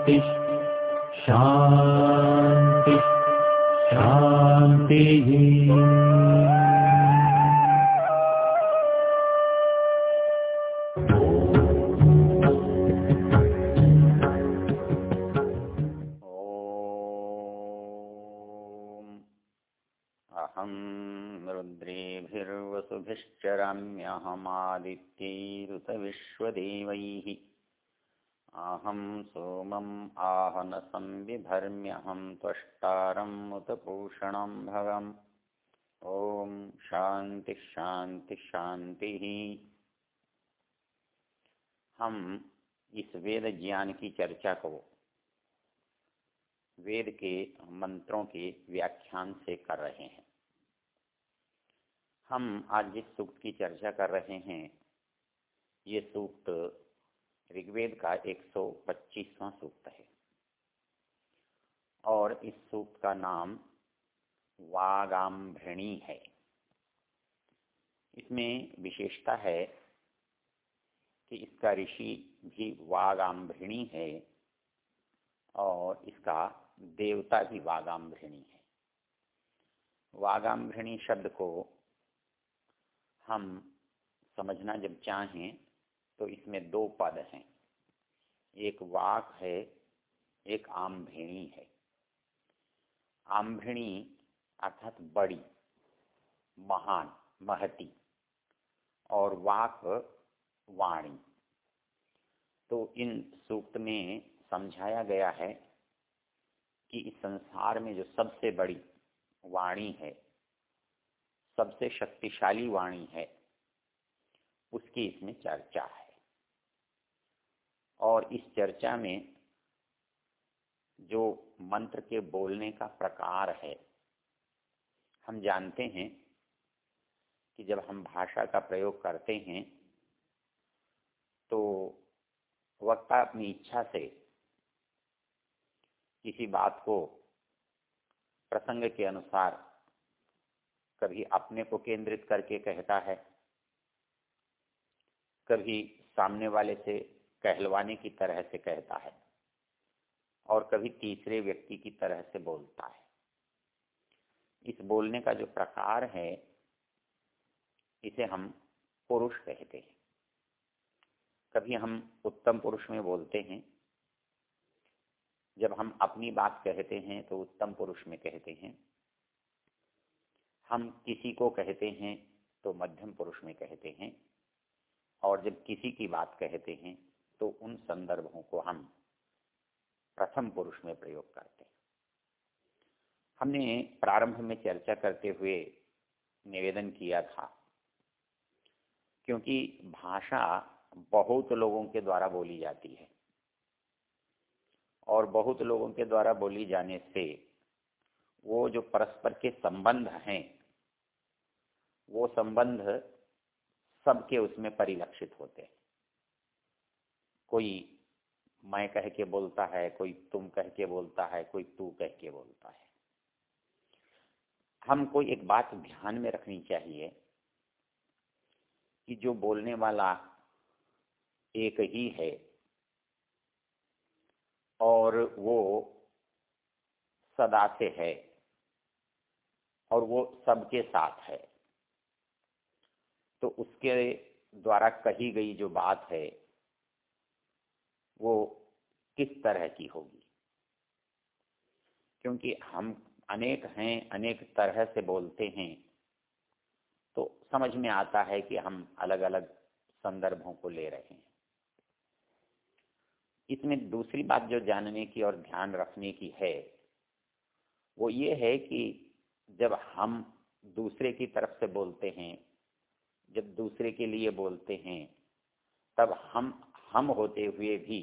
शान्ति। शान्ति। शान्तिः। रुद्रेभिर्वसुभिश्च अहम् विश्वदेवैः अहं सोमम् आहनसं बिभर्म्यहं त्वष्टारम् उत भगम्। ॐ शान्ति शान्ति शान्तिः। हम इस वेद ज्ञान की चर्चा को वेद के मंत्रों के व्याख्यान से कर रहे हैं। हम आज जिस सूक्त की चर्चा कर रहे हैं, ये सूक्त ऋग्वेद का 125वां सूक्त है। और इस सूक्त का नाम वागाम्भृणी है। इसमें विशेषता है कि इसका ऋषि भी वागाम्भृणी है और इसका देवता भी वागाम्भृणी है। वागाम्भृणी शब्द को हम समझना जब चाहें तो इसमें दो पद हैं। एक वाक है, एक आम्भृणी है। आम्भृणी अर्थात बड़ी, महान, महती, और वाक वाणी। तो इन सूक्त में समझाया गया है कि इस संसार में जो सबसे बड़ी वाणी है, सबसे शक्तिशाली वाणी है, उसकी इसमें चर्चा है। और इस चर्चा में जो मंत्र के बोलने का प्रकार है, हम जानते हैं कि जब हम भाषा का प्रयोग करते हैं तो वक्ता अपनी इच्छा से किसी बात को प्रसंग के अनुसार कभी अपने को केंद्रित करके कहता है, कभी सामने वाले से कहलवाने की तरह से कहता है और कभी तीसरे व्यक्ति की तरह से बोलता है। इस बोलने का जो प्रकार है, इसे हम पुरुष कहते हैं। कभी हम उत्तम पुरुष में बोलते हैं, जब हम अपनी बात कहते हैं तो उत्तम पुरुष में कहते हैं, हम किसी को कहते हैं तो मध्यम पुरुष में कहते हैं, और जब किसी की बात कहते हैं तो उन संदर्भों को हम प्रथम पुरुष में प्रयोग करते हैं। हमने प्रारंभ में चर्चा करते हुए निवेदन किया था, क्योंकि भाषा बहुत लोगों के द्वारा बोली जाती है और बहुत लोगों के द्वारा बोली जाने से वो जो परस्पर के संबंध हैं, वो संबंध सबके उसमें परिलक्षित होते हैं। कोई मैं कह के बोलता है, कोई तुम कह के बोलता है, कोई तू कह के बोलता है। हमको एक बात ध्यान में रखनी चाहिए कि जो बोलने वाला एक ही है और वो सदा से है और वो सबके साथ है तो उसके द्वारा कही गई जो बात है वो किस तरह की होगी? क्योंकि हम अनेक हैं, अनेक तरह से बोलते हैं तो समझ में आता है कि हम अलग अलग संदर्भों को ले रहे हैं। इसमें दूसरी बात जो जानने की और ध्यान रखने की है, वो ये है कि जब हम दूसरे की तरफ़ से बोलते हैं, जब दूसरे के लिए बोलते हैं, तब हम हम होते हुए भी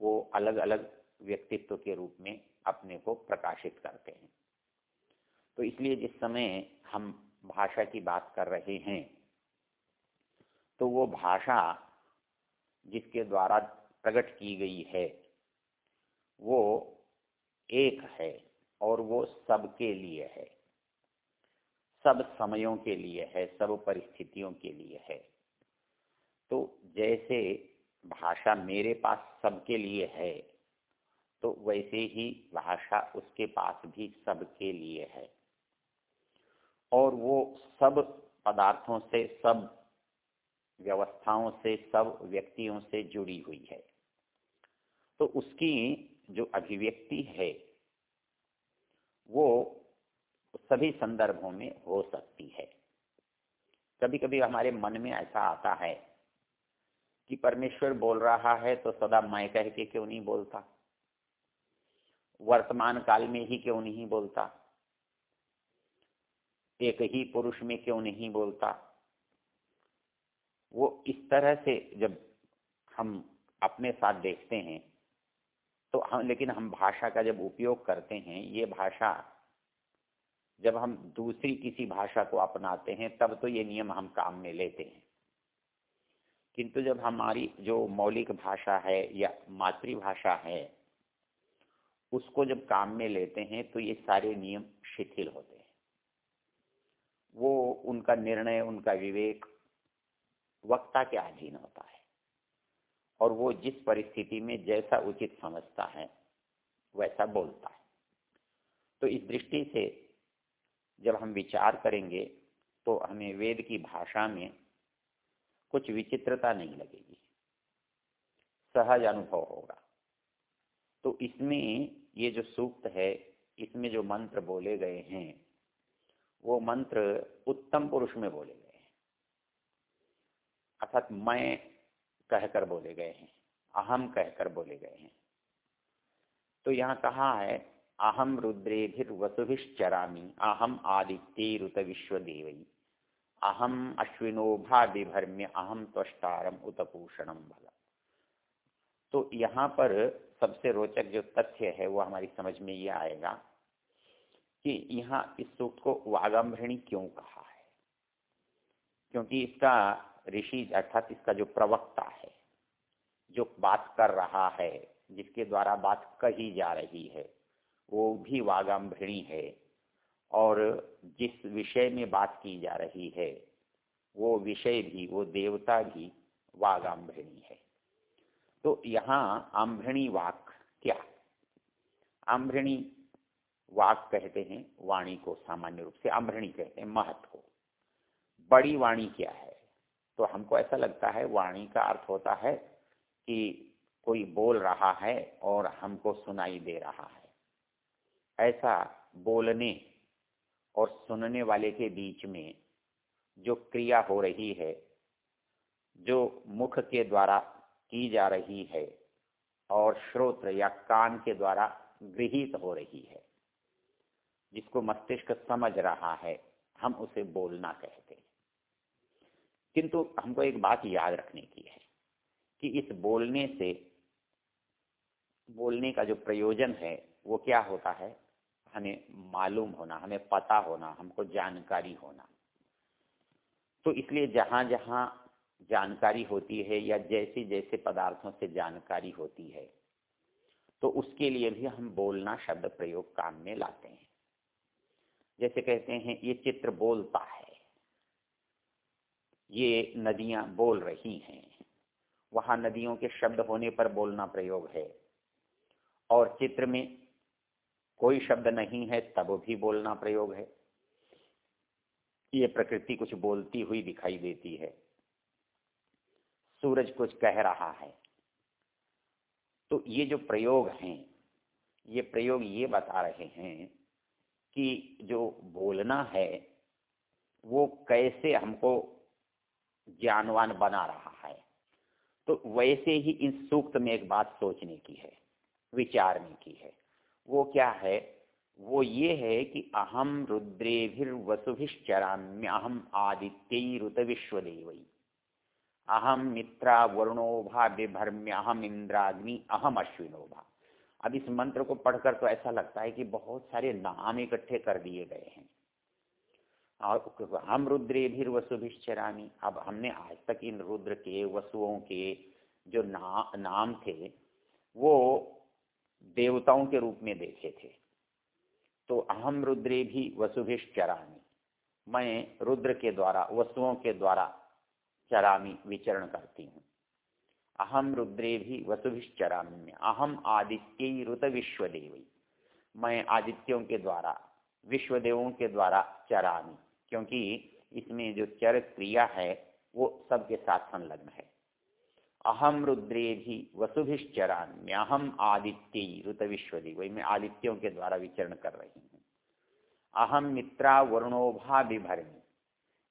वो अलग अलग व्यक्तित्व के रूप में अपने को प्रकाशित करते हैं। तो इसलिए जिस समय हम भाषा की बात कर रहे हैं तो वो भाषा जिसके द्वारा प्रकट की गई है, वो एक है और वो सबके लिए है। सब समयों के लिए है, सब परिस्थितियों के लिए है। तो जैसे भाषा मेरे पास सबके लिए है तो वैसे ही भाषा उसके पास भी सबके लिए है। और वो सब पदार्थों से, सब व्यवस्थाओं से, सब व्यक्तियों से जुड़ी हुई है। तो उसकी जो अभिव्यक्ति है, वो सभी संदर्भों में हो सकती है। कभी कभी हमारे मन में ऐसा आता है कि परमेश्वर बोल रहा है तो सदा मैं कह के क्यों नहीं बोलता? वर्तमान काल में ही क्यों नहीं बोलता? एक ही पुरुष में क्यों नहीं बोलता? वो इस तरह से जब हम अपने साथ देखते हैं तो हम, लेकिन हम भाषा का जब उपयोग करते हैं, ये भाषा, जब हम दूसरी किसी भाषा को अपनाते हैं, तब तो ये नियम हम काम में लेते हैं। किंतु जब हमारी जो मौलिक भाषा है या मातृभाषा है, उसको जब काम में लेते हैं तो ये सारे नियम शिथिल होते हैं। वो उनका निर्णय, उनका विवेक वक्ता के अधीन होता है। और वो जिस परिस्थिति में जैसा उचित समझता है, वैसा बोलता है। तो इस दृष्टि से जब हम विचार करेंगे तो हमें वेद की भाषा में कुछ विचित्रता नहीं लगेगी। सहज अनुभव होगा। तो इसमें ये जो सूक्त है, इसमें जो मंत्र बोले गए हैं, वो मंत्र उत्तम पुरुष में बोले गए हैं। अर्थात मैं कहकर बोले गए हैं, अहम कहकर बोले गए हैं। तो यहाँ कहा है, अहम रुद्रेभिर वसुभिश्चरामी अहम आदित्य रुत विश्वदेवई अहम अश्विनोभा विभर्म्य अहम त्वष्टारम उतपूषणम भला तो यहाँ पर सबसे रोचक जो तथ्य है, वो हमारी समझ में ये आएगा कि यहाँ इस सूक्त को वागम्भृणी क्यों कहा है? क्योंकि इसका ऋषि अर्थात इसका जो प्रवक्ता है, जो बात कर रहा है, जिसके द्वारा बात कही जा रही है, वो भी वागम्भृणी है। और जिस विषय में बात की जा रही है, वो विषय भी, वो देवता भी वागाम्भृणी है। तो यहाँ आम्भृणी वाक क्या? आम्भृणी वाक कहते हैं, वाणी को सामान्य रूप से आम्भृणी कहते हैं, महत्व को। बड़ी वाणी क्या है? तो हमको ऐसा लगता है, वाणी का अर्थ होता है कि कोई बोल रहा है और हमको सुनाई दे रहा है। ऐसा बोलने और सुनने वाले के बीच में जो क्रिया हो रही है, जो मुख के द्वारा की जा रही है और श्रोत्र या कान के द्वारा गृहित हो रही है, जिसको मस्तिष्क समझ रहा है, हम उसे बोलना कहते हैं। किंतु हमको एक बात याद रखने की है कि इस बोलने से, बोलने का जो प्रयोजन है, वो क्या होता है? हमें मालूम होना, हमें पता होना, हमको जानकारी होना। तो इसलिए जहाँ जहाँ जानकारी होती है या जैसे जैसे पदार्थों से जानकारी होती है तो उसके लिए भी हम बोलना शब्द प्रयोग काम में लाते हैं। जैसे कहते हैं, ये चित्र बोलता है। ये नदियाँ बोल रही हैं। वहाँ नदियों के शब्द होने पर बोलना प्रयोग है। और चित्र में कोई शब्द नहीं है, तब भी बोलना प्रयोग है। ये प्रकृति कुछ बोलती हुई दिखाई देती है। सूरज कुछ कह रहा है। तो ये जो प्रयोग हैं, ये प्रयोग ये बता रहे हैं कि जो बोलना है, वो कैसे हमको ज्ञानवान बना रहा है। तो वैसे ही इस सूक्त में एक बात सोचने की है, विचारने की है। वो क्या है? वो ये है कि अहम रुद्रेभिर्वसुभिश्चराम्य अहम आदित्यरुत विश्वदेवई अहम मित्रा वरुणोभा बिभर्म्य अहम इंद्राग्नि अहम अश्विनोभा। अब इस मंत्र को पढ़कर तो ऐसा लगता है कि बहुत सारे नाम इकट्ठे कर दिए गए हैं। और हम रुद्रे भी वसुभिश्चरामी अब हमने आज तक इन रुद्र के वसुओं के जो ना, नाम थे वो देवताओं के रूप में देखे थे। तो अहम रुद्रे भी वसुभिश्चरामी। मैं रुद्र के द्वारा वसुओं के द्वारा चरामी, विचरण करती हूँ। अहम रुद्रे भी वसुभिश्चराम्य अहम आदित्य रुत विश्वदेव। मैं आदित्यों के द्वारा, विश्वदेवों के द्वारा चरामी। क्योंकि इसमें जो चर क्रिया है, वो सबके साथ संलग्न है। अहम रुद्रे भी वसुभिश्चराम्य अहम आदित्य रुत विश्वदेव मैं आदित्यों के द्वारा विचरण कर रही हूँ। अहम मित्रा वरुणोभा विभरणी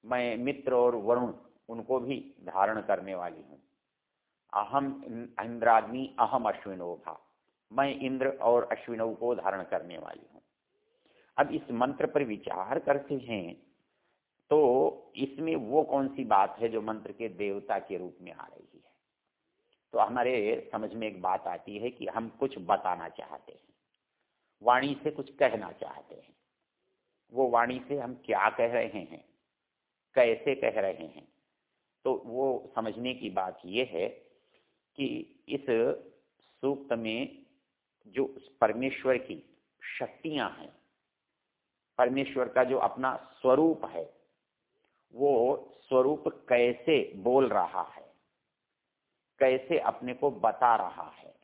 मैं मित्र और वरुण उनको भी धारण करने वाली हूँ। अहम इंद्राग्नि, अहम अश्विनोभा मैं इंद्र और अश्विनों को धारण करने वाली हूँ। अब इस मंत्र पर विचार करते हैं तो इसमें वो कौन सी बात है जो मंत्र के देवता के रूप में आ रही है? तो हमारे समझ में एक बात आती है कि हम कुछ बताना चाहते हैं। वाणी से कुछ कहना चाहते हैं। वो वाणी से हम क्या कह रहे हैं? कैसे कह रहे हैं? तो वो समझने की बात ये है कि इस सूक्त में जो परमेश्वर की शक्तियाँ हैं, परमेश्वर का जो अपना स्वरूप है, वो स्वरूप कैसे बोल रहा है? कैसे अपने को बता रहा है।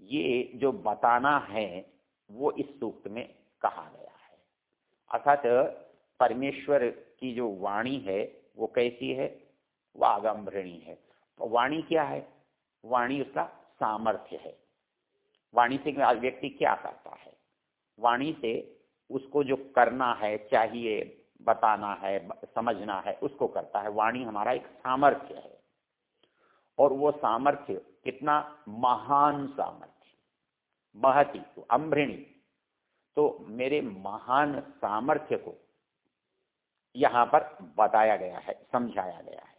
ये जो बताना है, वो इस सूक्त में कहा गया है। अर्थात परमेश्वर की जो वाणी है, वो कैसी है? वह वागम्भृणी है। तो वाणी क्या है? वाणी उसका सामर्थ्य है। वाणी से व्यक्ति क्या करता है? वाणी से उसको जो करना है, चाहिए, बताना है, समझना है, उसको करता है। वाणी हमारा एक सामर्थ्य है। और वो सामर्थ्य, कितना महान सामर्थ्य। महती तो अम्भृणी तो मेरे महान सामर्थ्य को यहाँ पर बताया गया है, समझाया गया है।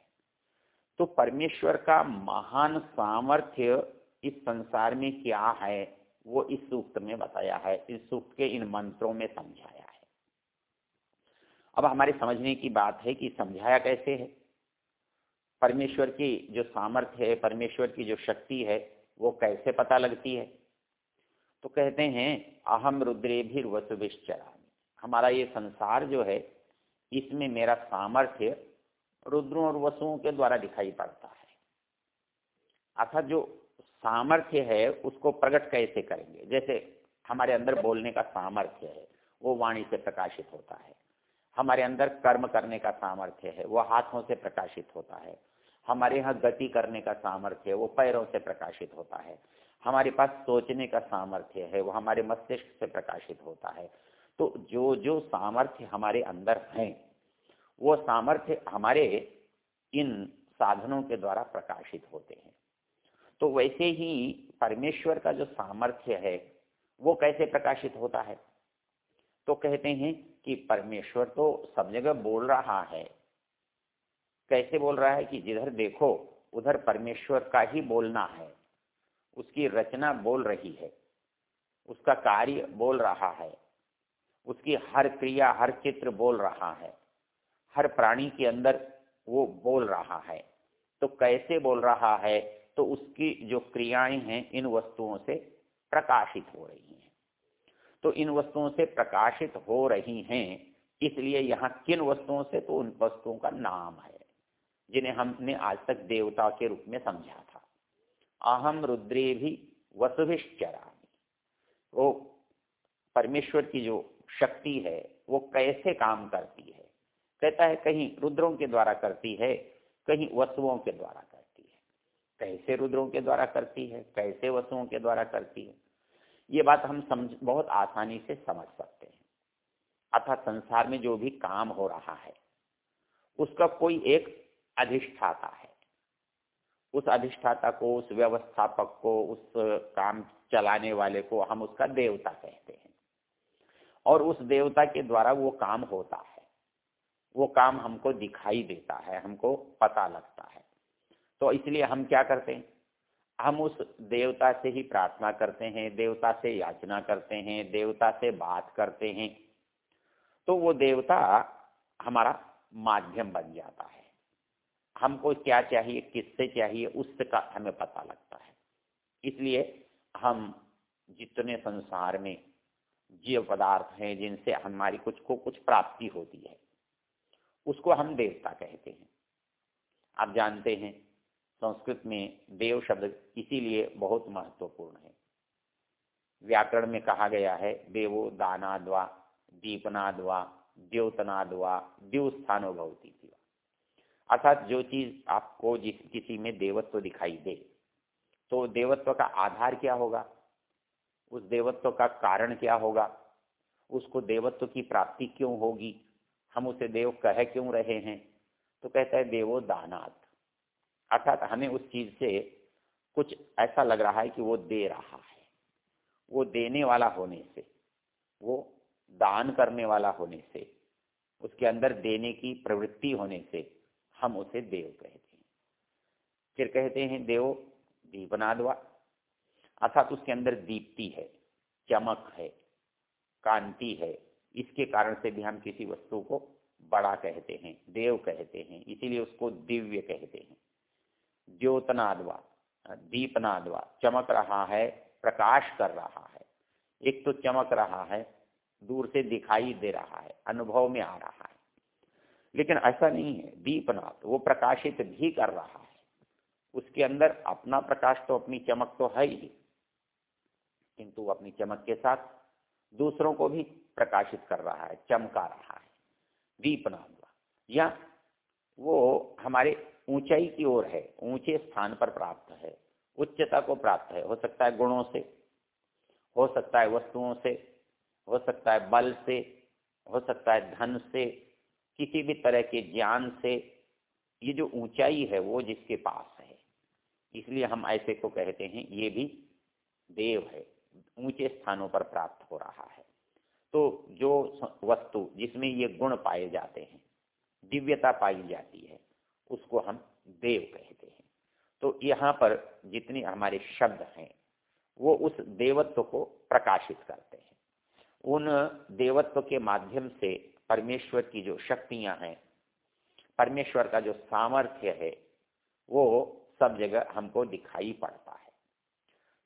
तो परमेश्वर का महान सामर्थ्य इस संसार में क्या है, वो इस सूक्त में बताया है, इस सूक्त के इन मंत्रों में समझाया है। अब हमारे समझने की बात है कि समझाया कैसे है? परमेश्वर की जो सामर्थ्य है, परमेश्वर की जो शक्ति है, वो कैसे पता लगती है? तो कहते हैं अहम रुद्रे भी वसुभिश्चरा हमारा ये संसार जो है, इसमें मेरा सामर्थ्य रुद्रों और वसुओं के द्वारा दिखाई पड़ता है। अर्थात जो सामर्थ्य है, उसको प्रकट कैसे करेंगे? जैसे हमारे अंदर बोलने का सामर्थ्य है, वो वाणी से प्रकाशित होता है। हमारे अंदर कर्म करने का सामर्थ्य है, वो हाथों से प्रकाशित होता है। हमारे यहाँ गति करने का सामर्थ्य है, वो पैरों से प्रकाशित होता है। हमारे पास सोचने का सामर्थ्य है, वो हमारे मस्तिष्क से प्रकाशित होता है। तो जो जो सामर्थ्य हमारे अंदर हैं, वो सामर्थ्य हमारे इन साधनों के द्वारा प्रकाशित होते हैं। तो वैसे ही परमेश्वर का जो सामर्थ्य है, वो कैसे प्रकाशित होता है? तो कहते हैं कि परमेश्वर तो सब जगह बोल रहा है। कैसे बोल रहा है कि जिधर देखो, उधर परमेश्वर का ही बोलना है। उसकी रचना बोल रही है। उसका कार्य बोल रहा है। उसकी हर क्रिया, हर चित्र बोल रहा है। हर प्राणी के अंदर वो बोल रहा है। तो कैसे बोल रहा है? तो उसकी जो क्रियाएँ हैं, इन वस्तुओं से प्रकाशित हो रही तो इन वस्तुओं से प्रकाशित हो रही हैं, इसलिए यहाँ किन वस्तुओं से? तो उन वस्तुओं का नाम है, जिन्हें हमने आज तक देवता के रूप में समझा था। अहम रुद्रे भी वसुभिश्चरा वो परमेश्वर की जो शक्ति है, वो कैसे काम करती है? कहता है, कहीं रुद्रों के द्वारा करती है, कहीं वसुओं के द्वारा करती है। कैसे रुद्रों के द्वारा करती है? कैसे वसुओं के द्वारा करती है? ये बात हम समझ, बहुत आसानी से समझ सकते हैं। अर्थात संसार में जो भी काम हो रहा है, उसका कोई एक अधिष्ठाता है। उस अधिष्ठाता को, उस व्यवस्थापक को, उस काम चलाने वाले को हम उसका देवता कहते हैं। और उस देवता के द्वारा वो काम होता है। वो काम हमको दिखाई देता है, हमको पता लगता है। तो इसलिए हम क्या करते हैं? हम उस देवता से ही प्रार्थना करते हैं, देवता से याचना करते हैं, देवता से बात करते हैं। तो वो देवता हमारा माध्यम बन जाता है। हमको क्या चाहिए, किससे चाहिए, उसका हमें पता लगता है। इसलिए हम जितने संसार में जीव पदार्थ हैं, जिनसे हमारी कुछ को कुछ प्राप्ति होती है, उसको हम देवता कहते हैं। आप जानते हैं संस्कृत में देव शब्द इसीलिए बहुत महत्वपूर्ण है। व्याकरण में कहा गया है, देवो दानाद्वा, दीपनाद्वा, द्योतनाद्वा द्यो स्थानो भवती अर्थात जो चीज़ आपको जिस, किसी में देवत्व दिखाई दे तो देवत्व का आधार क्या होगा? उस देवत्व का कारण क्या होगा? उसको देवत्व की प्राप्ति क्यों होगी? हम उसे देव कह क्यों रहे हैं? तो कहता है देवो दानात। अर्थात हमें उस चीज़ से कुछ ऐसा लग रहा है कि वो दे रहा है। वो देने वाला होने से, वो दान करने वाला होने से, उसके अंदर देने की प्रवृत्ति होने से हम उसे देव कहते हैं। फिर कहते हैं, देव दीपनादवा अर्थात उसके अंदर दीप्ति है, चमक है, कांति है। इसके कारण से भी हम किसी वस्तु को बड़ा कहते हैं, देव कहते हैं। इसीलिए उसको दिव्य कहते हैं। द्योतनादवा दीपनादवा, चमक रहा है, प्रकाश कर रहा है। एक तो चमक रहा है, दूर से दिखाई दे रहा है, अनुभव में आ रहा है। लेकिन ऐसा नहीं है दीपनाथ वो प्रकाशित भी कर रहा है। उसके अंदर अपना प्रकाश तो अपनी चमक तो है ही, किंतु अपनी चमक के साथ दूसरों को भी प्रकाशित कर रहा है, चमका रहा है। दीपनाथ या वो हमारे ऊंचाई की ओर है, ऊँचे स्थान पर प्राप्त है, उच्चता को प्राप्त है। हो सकता है गुणों से, हो सकता है वस्तुओं से, हो सकता है बल से, हो सकता है धन से, किसी भी तरह के ज्ञान से। ये जो ऊंचाई है वो जिसके पास है। इसलिए हम ऐसे को कहते हैं, ये भी देव है, ऊँचे स्थानों पर प्राप्त हो रहा है। तो जो वस्तु जिसमें ये गुण पाए जाते हैं, दिव्यता पाई जाती है उसको हम देव कहते हैं। तो यहाँ पर जितने हमारे शब्द हैं, वो उस देवत्व को प्रकाशित करते हैं। उन देवत्व के माध्यम से परमेश्वर की जो शक्तियाँ हैं, परमेश्वर का जो सामर्थ्य है, वो सब जगह हमको दिखाई पड़ता है।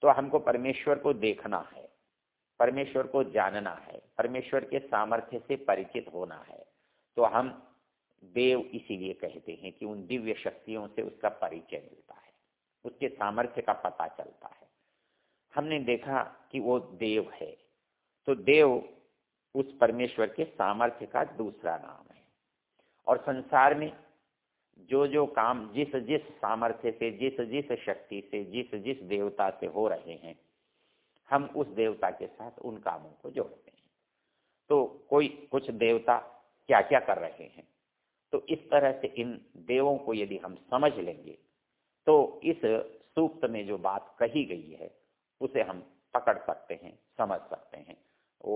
तो हमको परमेश्वर को देखना है, परमेश्वर को जानना है, परमेश्वर के सामर्थ्य से परिचित होना है। तो हम देव इसीलिए कहते हैं कि उन दिव्य शक्तियों से उसका परिचय मिलता है, उसके सामर्थ्य का पता चलता है। हमने देखा कि वो देव है तो देव उस परमेश्वर के सामर्थ्य का दूसरा नाम है। और संसार में जो जो काम जिस जिस सामर्थ्य से जिस जिस शक्ति से जिस जिस देवता से हो रहे हैं, हम उस देवता के साथ उन कामों को जोड़ते हैं। तो कोई कुछ देवता क्या क्या कर रहे हैं? तो इस तरह से इन देवों को यदि हम समझ लेंगे तो इस सूक्त में जो बात कही गई है, उसे हम पकड़ सकते हैं, समझ सकते हैं। ओ